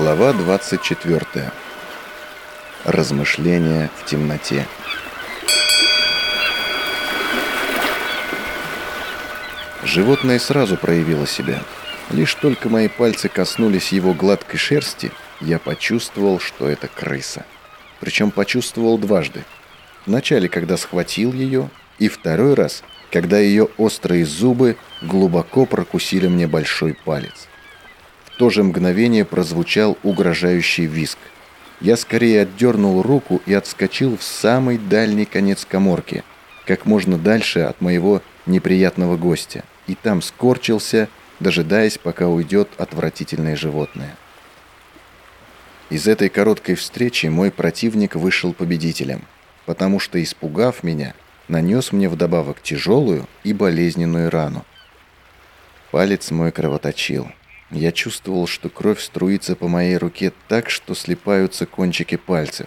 Глава 24. Размышления в темноте. Животное сразу проявило себя. Лишь только мои пальцы коснулись его гладкой шерсти, я почувствовал, что это крыса. Причем почувствовал дважды. Вначале, когда схватил ее, и второй раз, когда ее острые зубы глубоко прокусили мне большой палец. То же мгновение прозвучал угрожающий виск. Я скорее отдернул руку и отскочил в самый дальний конец коморки, как можно дальше от моего неприятного гостя, и там скорчился, дожидаясь, пока уйдет отвратительное животное. Из этой короткой встречи мой противник вышел победителем, потому что, испугав меня, нанес мне вдобавок тяжелую и болезненную рану. Палец мой кровоточил. Я чувствовал, что кровь струится по моей руке так, что слипаются кончики пальцев.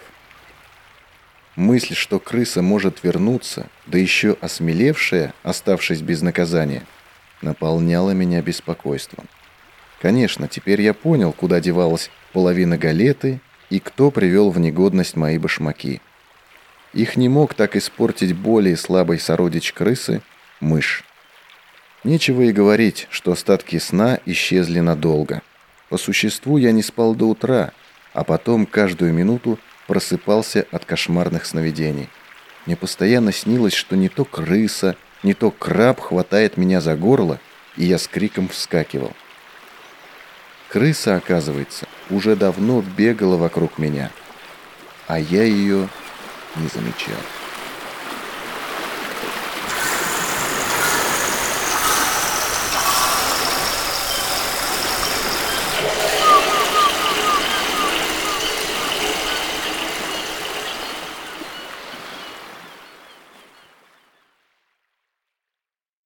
Мысль, что крыса может вернуться, да еще осмелевшая, оставшись без наказания, наполняла меня беспокойством. Конечно, теперь я понял, куда девалась половина галеты и кто привел в негодность мои башмаки – их не мог так испортить более слабый сородич крысы – мышь. Нечего и говорить, что остатки сна исчезли надолго. По существу я не спал до утра, а потом каждую минуту просыпался от кошмарных сновидений. Мне постоянно снилось, что не то крыса, не то краб хватает меня за горло, и я с криком вскакивал. Крыса, оказывается, уже давно бегала вокруг меня, а я ее не замечал.